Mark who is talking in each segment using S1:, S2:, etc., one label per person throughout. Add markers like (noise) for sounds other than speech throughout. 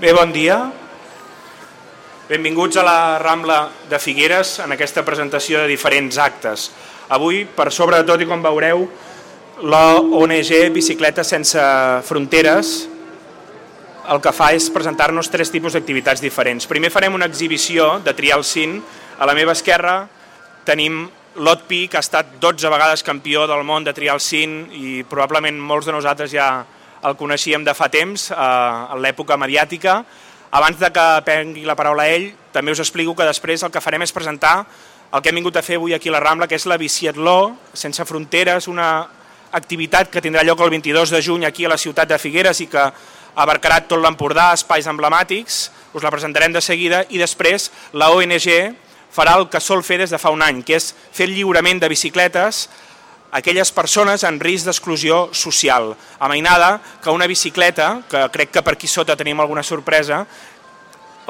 S1: Bé, bon dia. Benvinguts a la Rambla de Figueres en aquesta presentació de diferents actes. Avui, per sobre de tot i com veureu, la ONG Bicicletes Sense Fronteres el que fa és presentar-nos tres tipus d'activitats diferents. Primer farem una exhibició de trial cin. A la meva esquerra tenim Lot Pi, que ha estat 12 vegades campió del món de trial cin i probablement molts de nosaltres ja el coneixíem de fa temps, eh, en l'època mediàtica. Abans de que prengui la paraula ell, també us explico que després el que farem és presentar el que hem vingut a fer avui aquí a la Rambla, que és la Biciatló Sense Fronteres, una activitat que tindrà lloc el 22 de juny aquí a la ciutat de Figueres i que abarcarà tot l'Empordà, espais emblemàtics, us la presentarem de seguida, i després la ONG farà el que sol fer des de fa un any, que és fer el lliurament de bicicletes aquelles persones en risc d'exclusió social. Amainada que una bicicleta, que crec que per aquí sota tenim alguna sorpresa,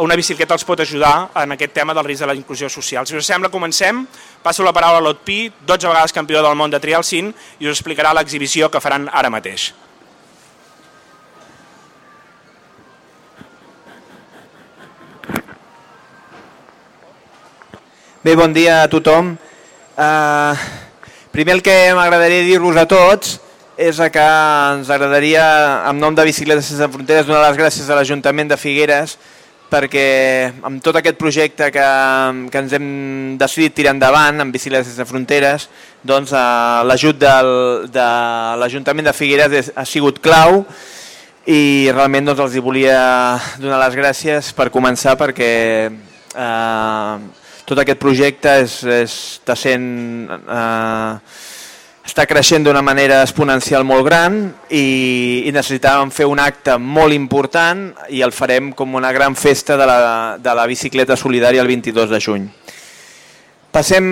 S1: una bicicleta els pot ajudar en aquest tema del risc de la inclusió social. Si us sembla, comencem. Passo la paraula a l'Otpi, 12 vegades campió del món de trial cin, i us explicarà l'exhibició que faran ara mateix.
S2: Bé, bon dia a tothom. Uh, Primer el que m'agradaria dir-vos a tots és que ens agradaria, en nom de Bicicletes Sense Fronteres, donar les gràcies a l'Ajuntament de Figueres perquè amb tot aquest projecte que, que ens hem decidit tirar endavant amb Bicicletes Sense Fronteres, doncs eh, l'ajut de l'Ajuntament de Figueres ha sigut clau i realment doncs, els hi volia donar les gràcies per començar perquè eh, tot aquest projecte és, és, està sent... Eh, està creixent d'una manera exponencial molt gran i, i necessitàvem fer un acte molt important i el farem com una gran festa de la, de la bicicleta solidària el 22 de juny. Passem,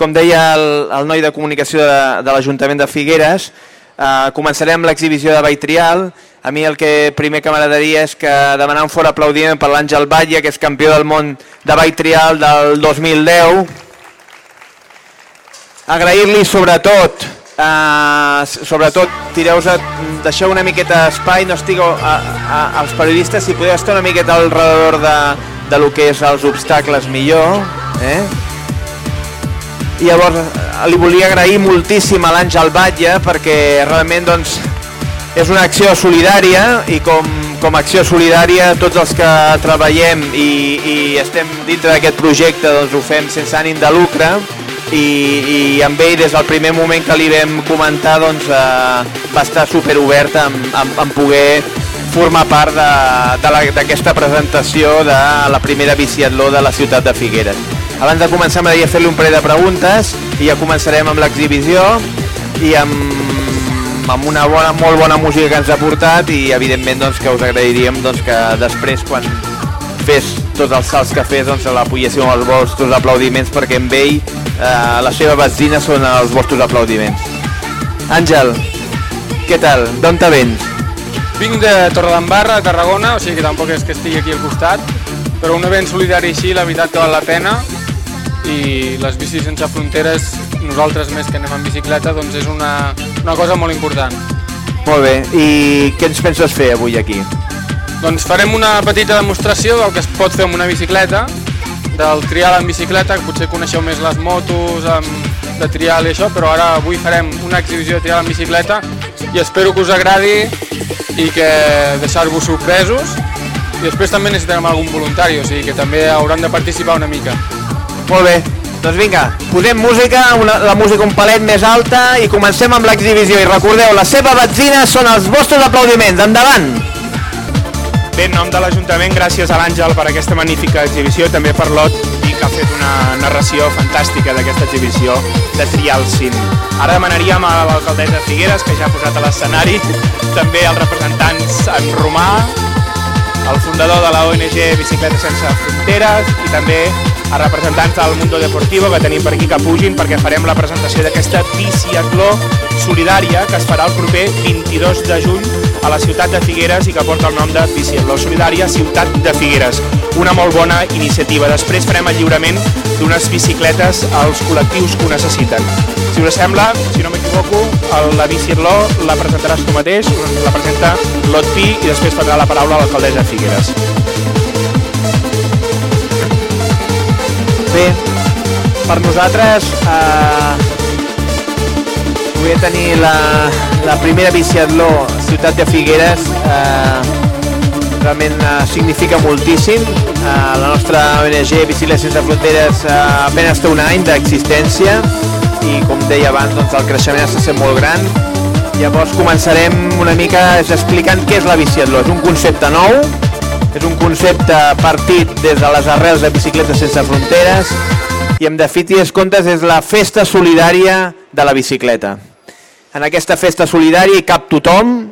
S2: com deia el, el noi de comunicació de, de l'Ajuntament de Figueres, eh, començarem l'exhibició de Baitrial, a mi el que primer que m'agradaria és que demanar un fort aplaudiment per l'Àngel Batlle, que és campió del món de ball trial del 2010. Agrair-li sobretot, eh, sobretot tireu deixeu una miqueta d'espai, no estigueu a, a, als periodistes, si podeu estar una miqueta al redador de, de lo que és els obstacles millor. Eh? I llavors li volia agrair moltíssim a l'Àngel Batlle perquè realment doncs, és una acció solidària i com, com a acció solidària tots els que treballem i, i estem dintre d'aquest projecte doncs ho fem sense ànim de lucre i, i amb ell des del primer moment que li vam comentar doncs, eh, va estar superobert en, en, en poder formar part d'aquesta presentació de la primera biciatló de la ciutat de Figueres. Abans de començar m'agradaria fer-li un parell de preguntes i ja començarem amb l'exhibició i amb amb una bona, molt bona música que ens ha portat i evidentment doncs, que us agrairíem doncs, que després quan fes tots els salts que fes doncs, l'apoyéssiu amb els vostres aplaudiments perquè amb ell eh, la seva benzina són els vostres aplaudiments. Àngel, què tal? D'on te vens?
S3: Vinc de Torredembarra, de Tarragona, o sigui que tampoc és que estigui aquí al costat, però un event solidari així, la veritat que val la pena i les bicis sense fronteres, nosaltres més que anem en bicicleta, doncs és una, una cosa molt important.
S2: Molt bé, i què ens penses fer avui aquí?
S3: Doncs farem una petita demostració del que es pot fer amb una bicicleta, del trial en bicicleta, que potser coneixeu més les motos, amb, de trial i això, però ara avui farem una exhibició de trial en bicicleta i espero que us agradi i que deixar-vos sorpresos i després també necessitarem algun voluntari, o sigui que també hauran de participar una mica.
S2: Molt bé, doncs vinga, posem música, una, la música un palet més alta i comencem amb l'exhibició. I recordeu, la seva benzina són els vostres aplaudiments. Endavant!
S1: Bé, en nom de l'Ajuntament, gràcies a l'Àngel per aquesta magnífica exhibició, també per l'Ot, que ha fet una narració fantàstica d'aquesta exhibició de Trial Cin. Ara demanaríem a l'alcaldessa Figueres, que ja ha posat a l'escenari, (laughs) també els representants en Romà, el fundador de la ONG Bicicletes Sense Fronteres i també a representants del Mundo Deportivo que tenim per aquí que pugin perquè farem la presentació d'aquesta biciatló solidària que es farà el proper 22 de juny a la ciutat de Figueres i que porta el nom de Biciatló Solidària Ciutat de Figueres. Una molt bona iniciativa. Després farem el lliurament d'unes bicicletes als col·lectius que ho necessiten. Si us sembla, si no m'equivoco, la biciatló la presentaràs tu mateix, la presenta l'Otpi i després prendrà la paraula l'alcaldessa de Figueres.
S2: Bé, per nosaltres eh, poder tenir la, la primera biciatló ciutat de Figueres eh, realment eh, significa moltíssim. Eh, la nostra ONG Bicicletes Sense Fronteres eh, apenas té un any d'existència i com deia abans doncs, el creixement està sent molt gran. Llavors començarem una mica explicant què és la biciatló. És un concepte nou, és un concepte partit des de les arrels de Bicicletes Sense Fronteres i en definitiva comptes és la festa solidària de la bicicleta. En aquesta festa solidària hi cap tothom,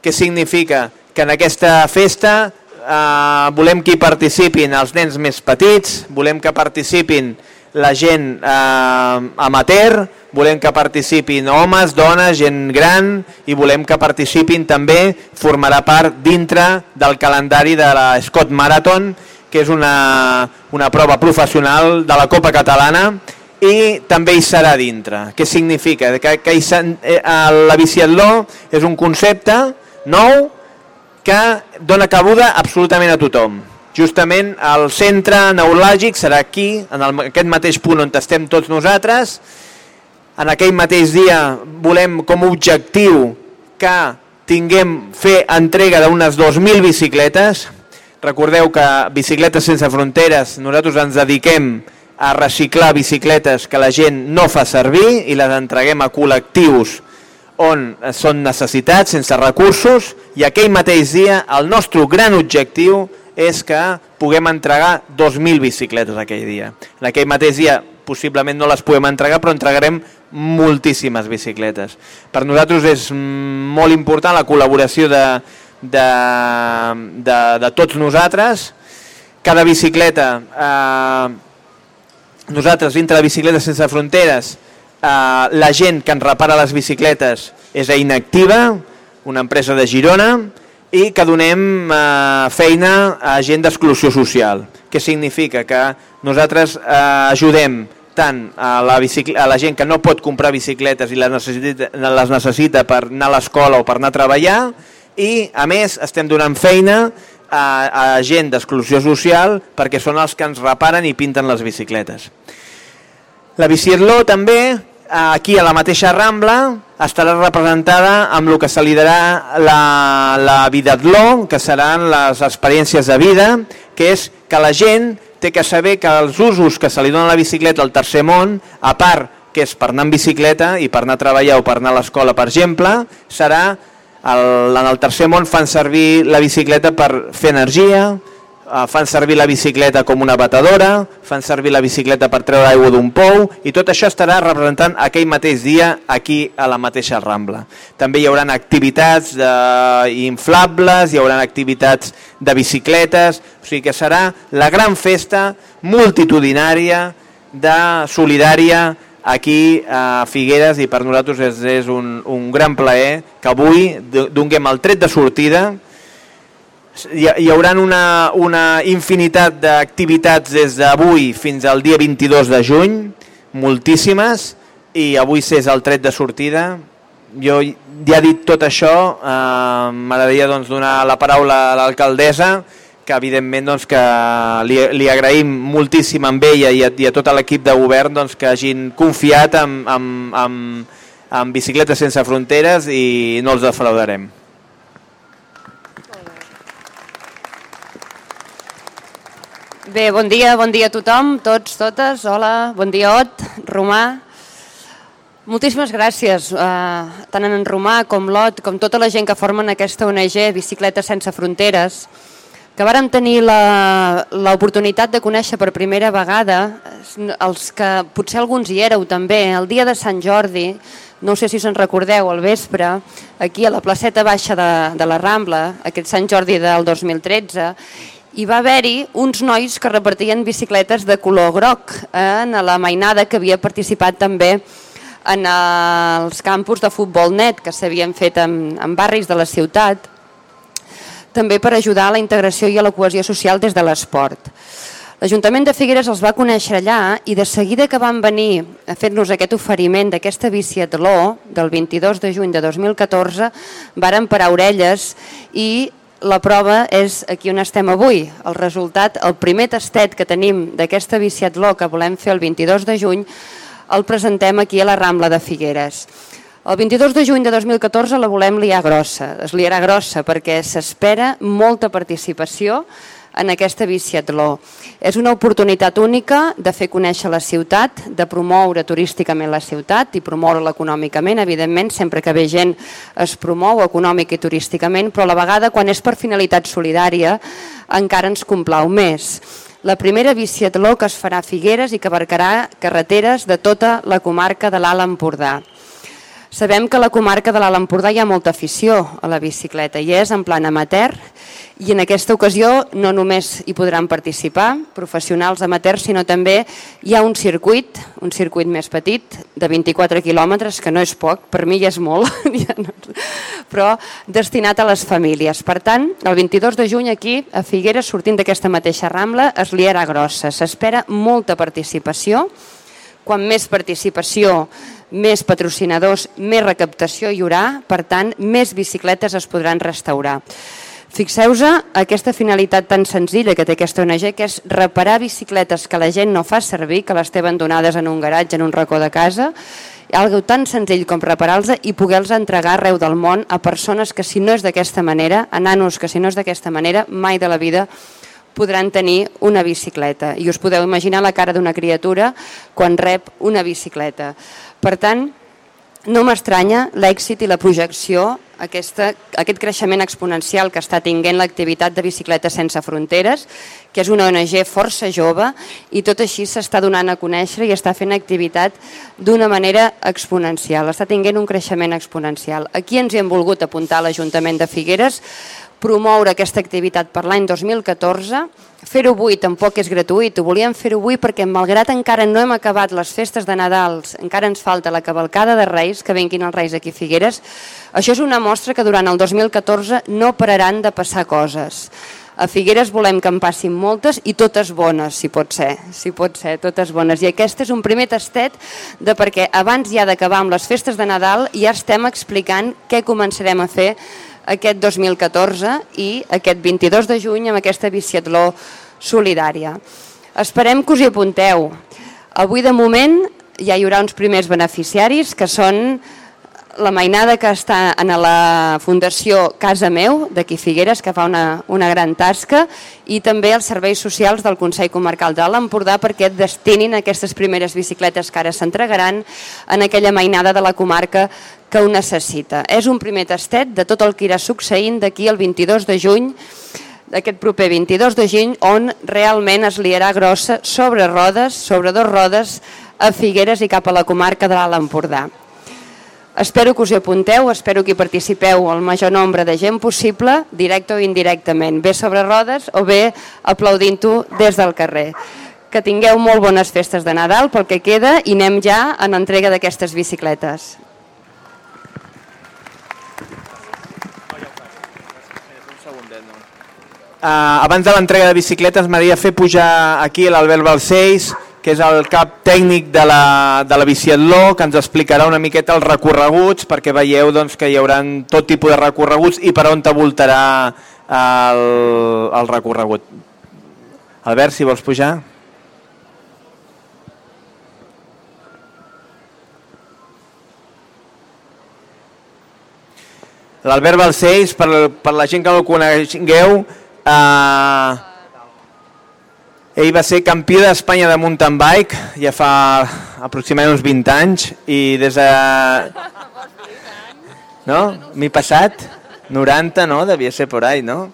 S2: que significa que en aquesta festa eh, volem que hi participin els nens més petits, volem que participin la gent eh, amateur, volem que participin homes, dones, gent gran i volem que participin també, formarà part dintre del calendari de la Scott Marathon, que és una, una prova professional de la Copa Catalana i també hi serà dintre. Què significa? Que, que hi, eh, la biciatló és un concepte nou que dona cabuda absolutament a tothom. Justament el centre neurològic serà aquí, en el, aquest mateix punt on estem tots nosaltres, en aquell mateix dia volem com a objectiu que tinguem fer entrega d'unes 2.000 bicicletes. Recordeu que Bicicletes Sense Fronteres nosaltres ens dediquem a reciclar bicicletes que la gent no fa servir i les entreguem a col·lectius on són necessitats, sense recursos, i aquell mateix dia el nostre gran objectiu és que puguem entregar 2.000 bicicletes aquell dia. En aquell mateix dia possiblement no les podem entregar, però entregarem moltíssimes bicicletes. Per nosaltres és molt important la col·laboració de, de, de, de tots nosaltres. Cada bicicleta, eh, nosaltres dintre de Bicicletes Sense Fronteres, eh, la gent que ens repara les bicicletes és a Inactiva, una empresa de Girona, i que donem eh, feina a gent d'exclusió social. Què significa? Que nosaltres eh, ajudem tant a la, a la gent que no pot comprar bicicletes i les necessita, les necessita per anar a l'escola o per anar a treballar i a més estem donant feina a, a gent d'exclusió social perquè són els que ens reparen i pinten les bicicletes. La biciatló també aquí a la mateixa Rambla estarà representada amb el que se li darà la, la Vidatló, que seran les experiències de vida, que és que la gent té que saber que els usos que se li dona a la bicicleta al tercer món, a part que és per anar en bicicleta i per anar a treballar o per anar a l'escola, per exemple, serà el, en el tercer món fan servir la bicicleta per fer energia, fan servir la bicicleta com una batedora, fan servir la bicicleta per treure aigua d'un pou i tot això estarà representant aquell mateix dia aquí a la mateixa Rambla. També hi haurà activitats de, inflables, hi haurà activitats de bicicletes, o sigui que serà la gran festa multitudinària de solidària aquí a Figueres i per nosaltres és, és un, un gran plaer que avui donguem el tret de sortida hi, hi haurà una, una infinitat d'activitats des d'avui fins al dia 22 de juny, moltíssimes, i avui és el tret de sortida. Jo ja dit tot això, eh, m'agradaria doncs, donar la paraula a l'alcaldessa, que evidentment doncs, que li, li agraïm moltíssim amb ella i a, i a tot l'equip de govern doncs, que hagin confiat en, en, en, en Bicicletes Sense Fronteres i no els defraudarem.
S4: Bé, bon dia, bon dia a tothom, tots, totes. Hola, bon dia, Ot, Romà. Moltíssimes gràcies, eh, tant en Romà com l'Ot, com tota la gent que formen aquesta ONG Bicicletes Sense Fronteres, que vàrem tenir l'oportunitat de conèixer per primera vegada, els que potser alguns hi éreu també, el dia de Sant Jordi, no sé si se'n recordeu, al vespre, aquí a la placeta baixa de, de la Rambla, aquest Sant Jordi del 2013, hi va haver-hi uns nois que repartien bicicletes de color groc en la mainada que havia participat també en els campus de futbol net que s'havien fet en, en barris de la ciutat, també per ajudar a la integració i a la cohesió social des de l'esport. L'Ajuntament de Figueres els va conèixer allà i de seguida que van venir a fer-nos aquest oferiment d'aquesta biciatló del 22 de juny de 2014 varen parar orelles i la prova és aquí on estem avui. El resultat, el primer tastet que tenim d'aquesta biciatló que volem fer el 22 de juny, el presentem aquí a la Rambla de Figueres. El 22 de juny de 2014 la volem liar grossa. Es liarà grossa perquè s'espera molta participació en aquesta biciatló. És una oportunitat única de fer conèixer la ciutat, de promoure turísticament la ciutat i promoure-la econòmicament, evidentment, sempre que ve gent es promou econòmic i turísticament, però a la vegada quan és per finalitat solidària encara ens complau més. La primera biciatló que es farà a Figueres i que abarcarà carreteres de tota la comarca de l'Alt Empordà. Sabem que a la comarca de l'Alt Empordà hi ha molta afició a la bicicleta i és en plan amateur i en aquesta ocasió no només hi podran participar professionals amateurs, sinó també hi ha un circuit, un circuit més petit de 24 quilòmetres, que no és poc, per mi ja és molt, (laughs) però destinat a les famílies. Per tant, el 22 de juny aquí a Figueres, sortint d'aquesta mateixa Rambla, es liarà grossa. S'espera molta participació, quan més participació més patrocinadors, més recaptació hi haurà, per tant, més bicicletes es podran restaurar. Fixeu-vos aquesta finalitat tan senzilla que té aquesta ONG, que és reparar bicicletes que la gent no fa servir, que les té abandonades en un garatge, en un racó de casa, algo tan senzill com reparar-los i poder-los entregar arreu del món a persones que si no és d'aquesta manera, a nanos que si no és d'aquesta manera, mai de la vida podran tenir una bicicleta. I us podeu imaginar la cara d'una criatura quan rep una bicicleta. Per tant, no m'estranya l'èxit i la projecció, aquesta, aquest creixement exponencial que està tinguent l'activitat de Bicicletes Sense Fronteres, que és una ONG força jove i tot així s'està donant a conèixer i està fent activitat d'una manera exponencial, està tinguent un creixement exponencial. Aquí ens hi hem volgut apuntar l'Ajuntament de Figueres promoure aquesta activitat per l'any 2014. Fer-ho avui tampoc és gratuït, ho volíem fer-ho avui perquè malgrat encara no hem acabat les festes de Nadals, encara ens falta la cavalcada de Reis, que venguin els Reis aquí a Figueres, això és una mostra que durant el 2014 no pararan de passar coses. A Figueres volem que en passin moltes i totes bones, si pot ser, si pot ser, totes bones. I aquest és un primer tastet de perquè abans ja d'acabar amb les festes de Nadal ja estem explicant què començarem a fer aquest 2014 i aquest 22 de juny amb aquesta biciatló solidària. Esperem que us hi apunteu. Avui de moment ja hi haurà uns primers beneficiaris que són la mainada que està en la Fundació Casa Meu, d'aquí Figueres, que fa una, una gran tasca, i també els serveis socials del Consell Comarcal de l'Empordà perquè destinin aquestes primeres bicicletes que ara s'entregaran en aquella mainada de la comarca que ho necessita. És un primer tastet de tot el que irà succeint d'aquí el 22 de juny, d'aquest proper 22 de juny, on realment es liarà grossa sobre rodes, sobre dos rodes, a Figueres i cap a la comarca de l'Alt Empordà. Espero que us hi apunteu, espero que hi participeu el major nombre de gent possible, directe o indirectament, bé sobre rodes o bé aplaudint-ho des del carrer. Que tingueu molt bones festes de Nadal pel que queda i anem ja en entrega d'aquestes bicicletes.
S2: Uh, abans de l'entrega de bicicletes m'agradaria fer pujar aquí l'Albert Balcells, que és el cap tècnic de la, de la Biciatló, que ens explicarà una miqueta els recorreguts, perquè veieu doncs, que hi haurà tot tipus de recorreguts i per on te voltarà el, el recorregut. Albert, si vols pujar. L'Albert Balcells, per, per la gent que no el conegueu, eh, ell va ser campió d'Espanya de mountain bike ja fa aproximadament uns 20 anys i des de... No? M'he passat? 90, no? Devia ser por ahí, no?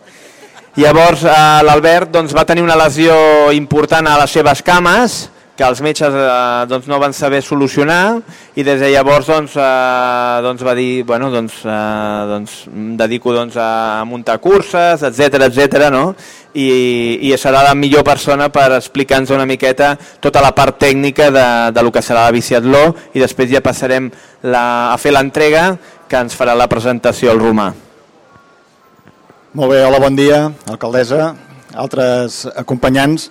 S2: Llavors eh, l'Albert doncs, va tenir una lesió important a les seves cames que els metges eh, doncs no van saber solucionar i des de llavors doncs, eh, doncs va dir, bueno, doncs, eh, doncs em dedico doncs, a muntar curses, etc etc. no? I, i serà la millor persona per explicar-nos una miqueta tota la part tècnica de, de lo que serà la biciatló i després ja passarem la, a fer l'entrega que ens farà la presentació al Romà.
S5: Molt bé, hola, bon dia, alcaldessa, altres acompanyants.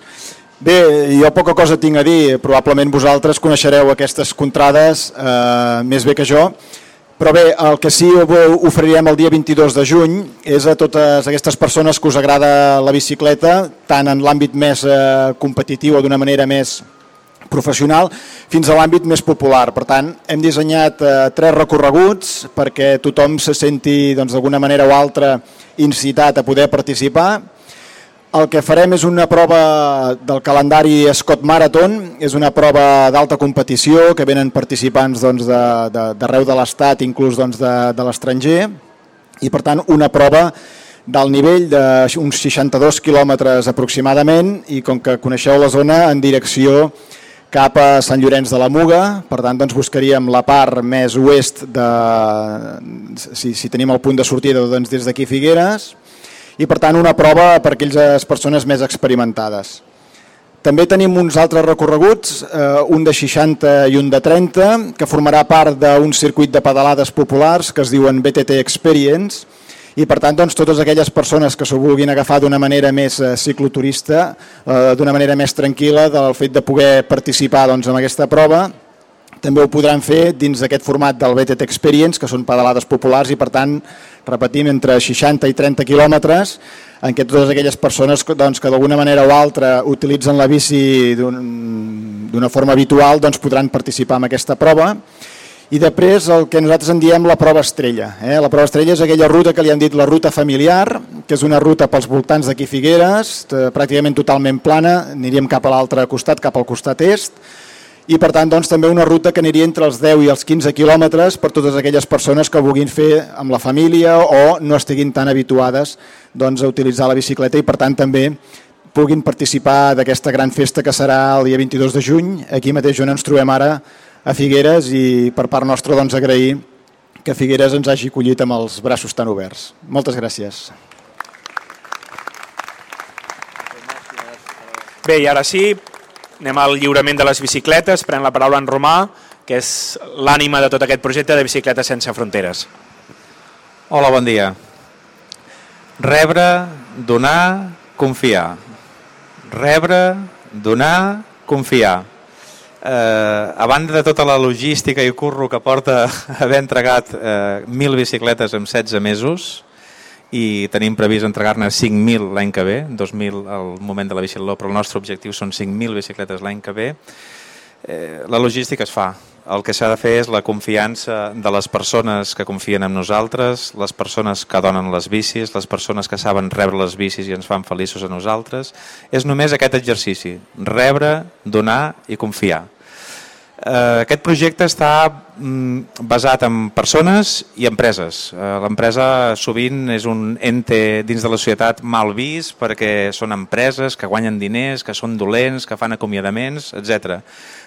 S5: Bé, jo poca cosa tinc a dir, probablement vosaltres coneixereu aquestes contrades eh, més bé que jo, però bé, el que sí oferirem el dia 22 de juny és a totes aquestes persones que us agrada la bicicleta, tant en l'àmbit més eh, competitiu o d'una manera més professional, fins a l'àmbit més popular. Per tant, hem dissenyat eh, tres recorreguts perquè tothom se senti doncs, d'alguna doncs, manera o altra incitat a poder participar el que farem és una prova del calendari Scott Marathon, és una prova d'alta competició que venen participants doncs, d'arreu de, de, de l'estat, inclús doncs, de, de l'estranger, i per tant una prova del nivell d'uns 62 quilòmetres aproximadament i com que coneixeu la zona en direcció cap a Sant Llorenç de la Muga, per tant doncs, buscaríem la part més oest de, si, si tenim el punt de sortida doncs, des d'aquí Figueres, i per tant una prova per a aquelles persones més experimentades. També tenim uns altres recorreguts, eh, un de 60 i un de 30, que formarà part d'un circuit de pedalades populars que es diuen BTT Experience, i per tant doncs, totes aquelles persones que s'ho vulguin agafar d'una manera més eh, cicloturista, eh, d'una manera més tranquil·la, del fet de poder participar doncs, en aquesta prova, també ho podran fer dins d'aquest format del BTT Experience, que són pedalades populars i per tant repetim, entre 60 i 30 quilòmetres, en què totes aquelles persones doncs, que d'alguna manera o altra utilitzen la bici d'una forma habitual doncs, podran participar en aquesta prova. I després el que nosaltres en diem la prova estrella. Eh? La prova estrella és aquella ruta que li han dit la ruta familiar, que és una ruta pels voltants d'aquí Figueres, pràcticament totalment plana, aniríem cap a l'altre costat, cap al costat est, i per tant doncs, també una ruta que aniria entre els 10 i els 15 quilòmetres per totes aquelles persones que vulguin fer amb la família o no estiguin tan habituades doncs, a utilitzar la bicicleta i per tant també puguin participar d'aquesta gran festa que serà el dia 22 de juny, aquí mateix on ens trobem ara a Figueres i per part nostra doncs, agrair que Figueres ens hagi collit amb els braços tan oberts. Moltes gràcies.
S1: Bé, i ara sí, Anem al lliurament de les bicicletes, pren la paraula en Romà, que és l'ànima de tot aquest projecte de Bicicletes sense fronteres.
S6: Hola, bon dia. Rebre, donar, confiar. Rebre, donar, confiar. Eh, a banda de tota la logística i curro que porta (laughs) haver entregat eh, mil bicicletes en 16 mesos, i tenim previst entregar-ne 5.000 l'any que ve, 2.000 al moment de la bicicleta, però el nostre objectiu són 5.000 bicicletes l'any que ve. Eh, la logística es fa. El que s'ha de fer és la confiança de les persones que confien en nosaltres, les persones que donen les bicis, les persones que saben rebre les bicis i ens fan feliços a nosaltres. És només aquest exercici, rebre, donar i confiar. Eh, aquest projecte està mm, basat en persones i empreses. Eh, L'empresa sovint és un ente dins de la societat mal vist perquè són empreses que guanyen diners, que són dolents, que fan acomiadaments, etc.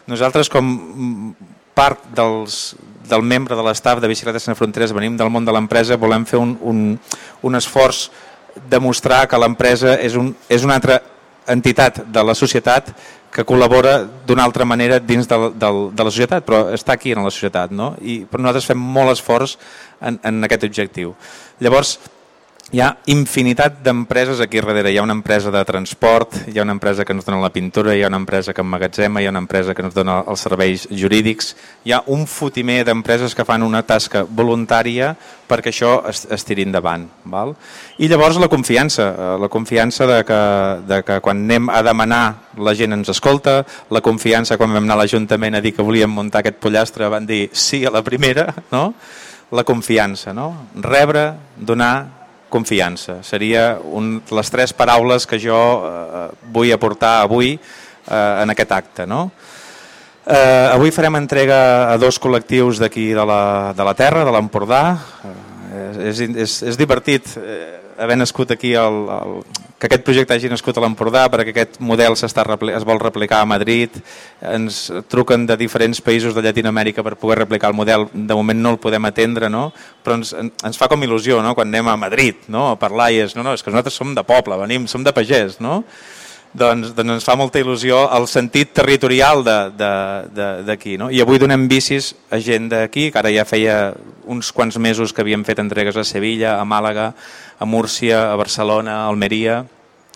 S6: Nosaltres com mm, part dels, del membre de l'estaf de Bicicletes Sense Fronteres, venim del món de l'empresa, volem fer un, un, un esforç de mostrar que l'empresa és, un, és una altra entitat de la societat que col·labora d'una altra manera dins de, de, de la societat, però està aquí en la societat, no? I per nosaltres fem molt esforç en, en aquest objectiu. Llavors, hi ha infinitat d'empreses aquí darrere. Hi ha una empresa de transport, hi ha una empresa que ens dona la pintura, hi ha una empresa que emmagatzema, hi ha una empresa que ens dona els serveis jurídics. Hi ha un fotimer d'empreses que fan una tasca voluntària perquè això es, es tiri endavant. Val? I llavors la confiança, eh, la confiança de que, de que quan anem a demanar la gent ens escolta, la confiança quan vam anar a l'Ajuntament a dir que volíem muntar aquest pollastre van dir sí a la primera, no? la confiança, no? rebre, donar, confiança. Seria un, les tres paraules que jo eh, vull aportar avui eh, en aquest acte. No? Eh, avui farem entrega a dos col·lectius d'aquí de, la, de la Terra, de l'Empordà. Eh, és, és, és divertit. Eh, haver nascut aquí el, el, que aquest projecte hagi nascut a l'Empordà perquè aquest model es vol replicar a Madrid ens truquen de diferents països de Llatinoamèrica per poder replicar el model de moment no el podem atendre no? però ens, ens fa com il·lusió no? quan anem a Madrid no? a parlar i és, no, no, és que nosaltres som de poble venim, som de pagès no? doncs, doncs ens fa molta il·lusió el sentit territorial d'aquí. No? I avui donem bicis a gent d'aquí, que ara ja feia uns quants mesos que havíem fet entregues a Sevilla, a Màlaga, a Múrcia, a Barcelona, a Almeria,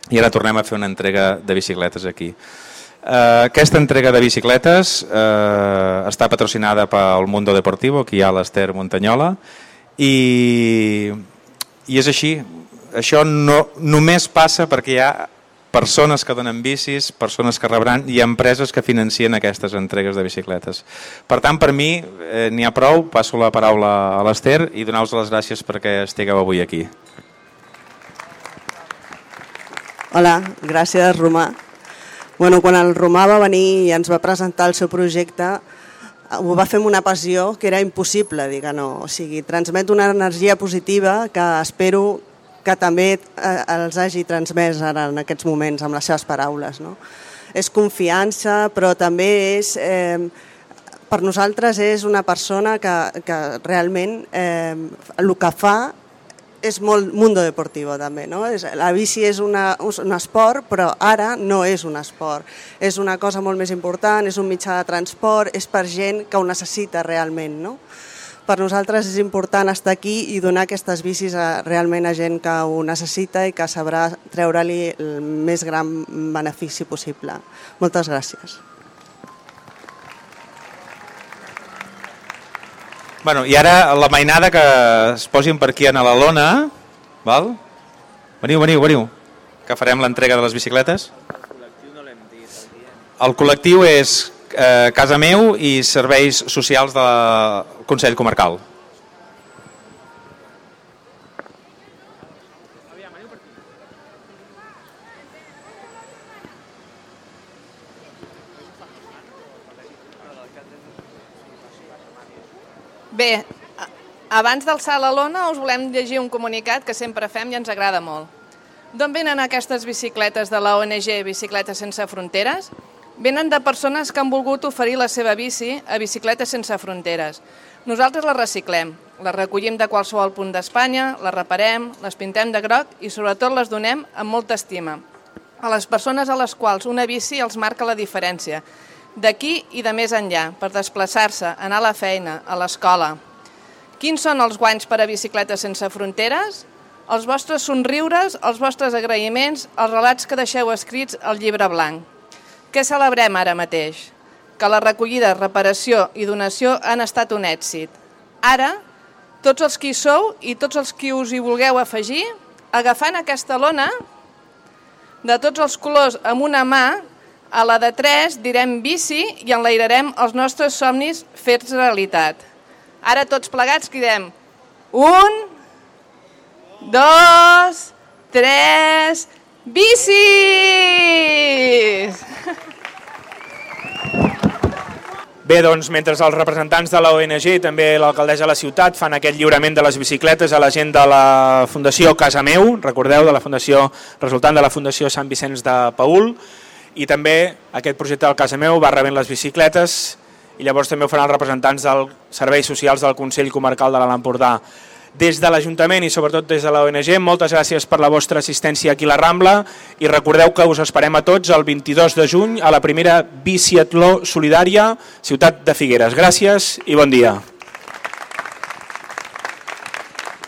S6: i ara tornem a fer una entrega de bicicletes aquí. Uh, aquesta entrega de bicicletes uh, està patrocinada pel Mundo Deportivo, aquí hi ha l'Ester Montanyola, i, i és així. Això no, només passa perquè hi ha persones que donen bicis, persones que rebran i empreses que financien aquestes entregues de bicicletes. Per tant, per mi eh, n'hi ha prou, passo la paraula a l'Ester i donar-vos les gràcies perquè estigueu avui aquí.
S7: Hola, gràcies Romà. Bueno, quan el Romà va venir i ens va presentar el seu projecte, ho va fer amb una passió que era impossible dir que no. O sigui, transmet una energia positiva que espero que també eh, els hagi transmès ara en aquests moments amb les seves paraules. No? És confiança, però també és... Eh, per nosaltres és una persona que, que realment eh, el que fa és molt mundo deportivo també, no? La bici és una, un esport, però ara no és un esport. És una cosa molt més important, és un mitjà de transport, és per gent que ho necessita realment, no? per nosaltres és important estar aquí i donar aquestes bicis a, realment a gent que ho necessita i que sabrà treure-li el més gran benefici possible. Moltes gràcies.
S6: Bueno, I ara la mainada que es posin per aquí a la lona, val? Veniu, veniu, veniu, que farem l'entrega de les bicicletes. El col·lectiu és eh, Casa Meu i Serveis Socials del Consell Comarcal.
S8: Bé, abans d'alçar la lona us volem llegir un comunicat que sempre fem i ens agrada molt. D'on venen aquestes bicicletes de la ONG Bicicletes Sense Fronteres? Venen de persones que han volgut oferir la seva bici a Bicicletes Sense Fronteres. Nosaltres la reciclem, la recollim de qualsevol punt d'Espanya, la reparem, les pintem de groc i sobretot les donem amb molta estima a les persones a les quals una bici els marca la diferència, d'aquí i de més enllà, per desplaçar-se, anar a la feina, a l'escola. Quins són els guanys per a Bicicletes Sense Fronteres? Els vostres somriures, els vostres agraïments, els relats que deixeu escrits al llibre blanc. Què celebrem ara mateix? Que la recollida, reparació i donació han estat un èxit. Ara, tots els que hi sou i tots els que us hi vulgueu afegir, agafant aquesta lona de tots els colors amb una mà, a la de tres direm bici i enlairarem els nostres somnis fets realitat. Ara tots plegats cridem un, dos, tres, bicis!
S1: Bé, doncs, mentre els representants de la ONG i també l'alcaldessa de la ciutat fan aquest lliurament de les bicicletes a la gent de la Fundació Casa Meu, recordeu, de la Fundació resultant de la Fundació Sant Vicenç de Paul, i també aquest projecte del Casa Meu va rebent les bicicletes i llavors també ho faran els representants dels serveis socials del Consell Comarcal de l'Alt Empordà des de l'Ajuntament i sobretot des de la ONG. Moltes gràcies per la vostra assistència aquí a la Rambla i recordeu que us esperem a tots el 22 de juny a la primera biciatló solidària Ciutat de Figueres. Gràcies i bon dia.